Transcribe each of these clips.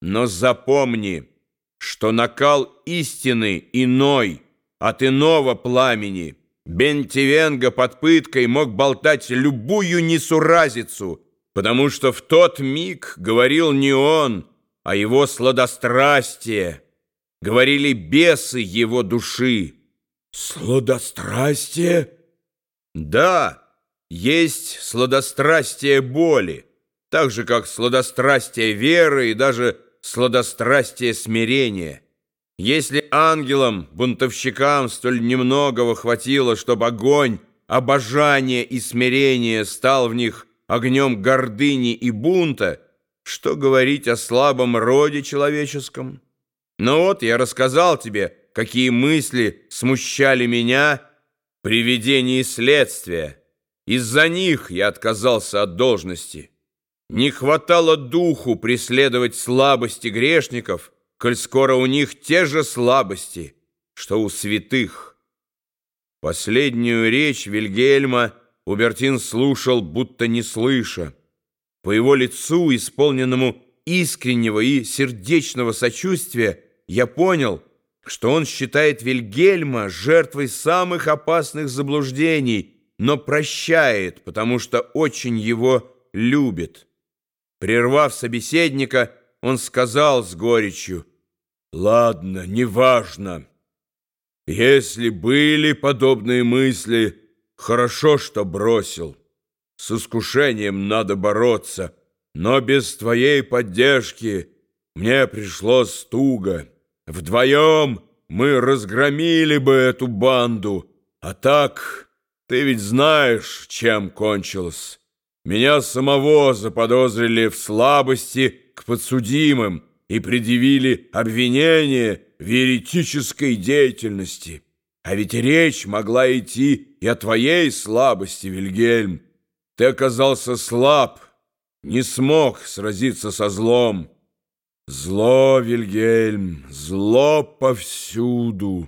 Но запомни, что накал истины иной, от иного пламени. Бентивенга под пыткой мог болтать любую несуразицу, потому что в тот миг говорил не он, а его сладострастие. Говорили бесы его души. Сладострастие? Да, есть сладострастие боли, так же, как сладострастие веры и даже сладострастие смирения. Если ангелам, бунтовщикам столь немногого хватило, чтобы огонь, обожание и смирение стал в них огнем гордыни и бунта, что говорить о слабом роде человеческом? Ну вот, я рассказал тебе, какие мысли смущали меня при ведении следствия. Из-за них я отказался от должности. Не хватало духу преследовать слабости грешников, коль скоро у них те же слабости, что у святых. Последнюю речь Вильгельма Убертин слушал, будто не слыша. По его лицу, исполненному искреннего и сердечного сочувствия, я понял, что он считает Вильгельма жертвой самых опасных заблуждений, но прощает, потому что очень его любит. Прервав собеседника, он сказал с горечью, «Ладно, неважно. Если были подобные мысли, хорошо, что бросил. С искушением надо бороться, но без твоей поддержки мне пришлось туго. Вдвоем мы разгромили бы эту банду, а так ты ведь знаешь, чем кончилось». Меня самого заподозрили в слабости к подсудимым и предъявили обвинение в еретической деятельности. А ведь речь могла идти и о твоей слабости, Вильгельм. Ты оказался слаб, не смог сразиться со злом. Зло, Вильгельм, зло повсюду.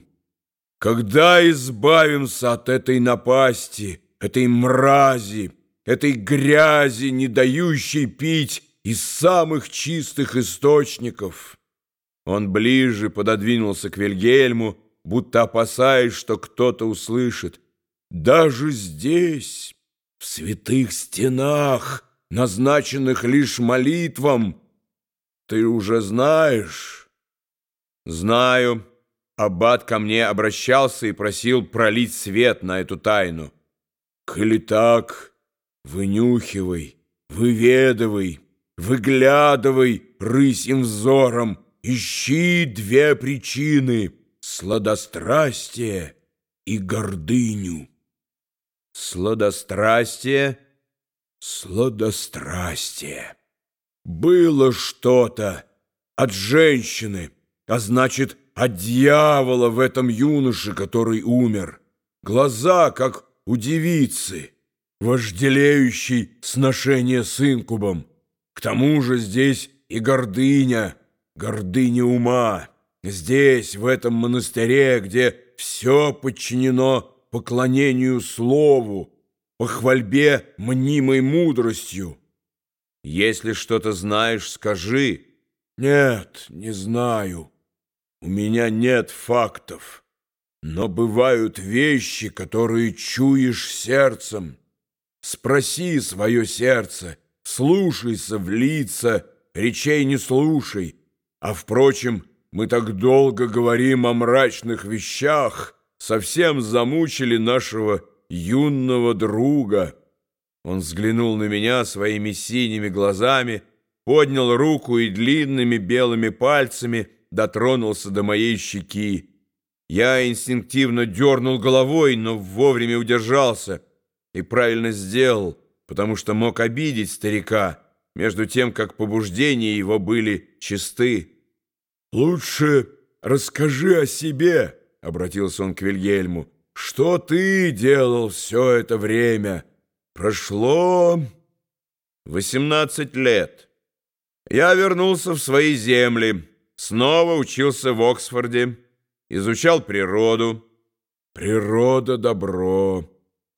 Когда избавимся от этой напасти, этой мрази, этой грязи, не дающей пить из самых чистых источников. Он ближе пододвинулся к Вильгельму, будто опасаясь, что кто-то услышит. Даже здесь, в святых стенах, назначенных лишь молитвам, ты уже знаешь? Знаю. Аббат ко мне обращался и просил пролить свет на эту тайну. Коли так... Вынюхивай, выведывай, выглядывай рысим взором, ищи две причины — сладострастие и гордыню. Сладострастие, сладострастие. Было что-то от женщины, а значит, от дьявола в этом юноше, который умер. Глаза, как у девицы — вожделеющий сношение с инкубом. К тому же здесь и гордыня, гордыня ума. Здесь, в этом монастыре, где все подчинено поклонению слову, похвальбе мнимой мудростью. Если что-то знаешь, скажи. Нет, не знаю. У меня нет фактов. Но бывают вещи, которые чуешь сердцем. Спроси свое сердце, слушайся в лица, речей не слушай. А, впрочем, мы так долго говорим о мрачных вещах, совсем замучили нашего юного друга. Он взглянул на меня своими синими глазами, поднял руку и длинными белыми пальцами дотронулся до моей щеки. Я инстинктивно дернул головой, но вовремя удержался — и правильно сделал, потому что мог обидеть старика, между тем, как побуждения его были чисты. «Лучше расскажи о себе», — обратился он к Вильгельму. «Что ты делал все это время? Прошло восемнадцать лет. Я вернулся в свои земли, снова учился в Оксфорде, изучал природу. Природа — добро»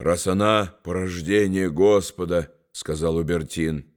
раз она порождение Господа, — сказал Убертин.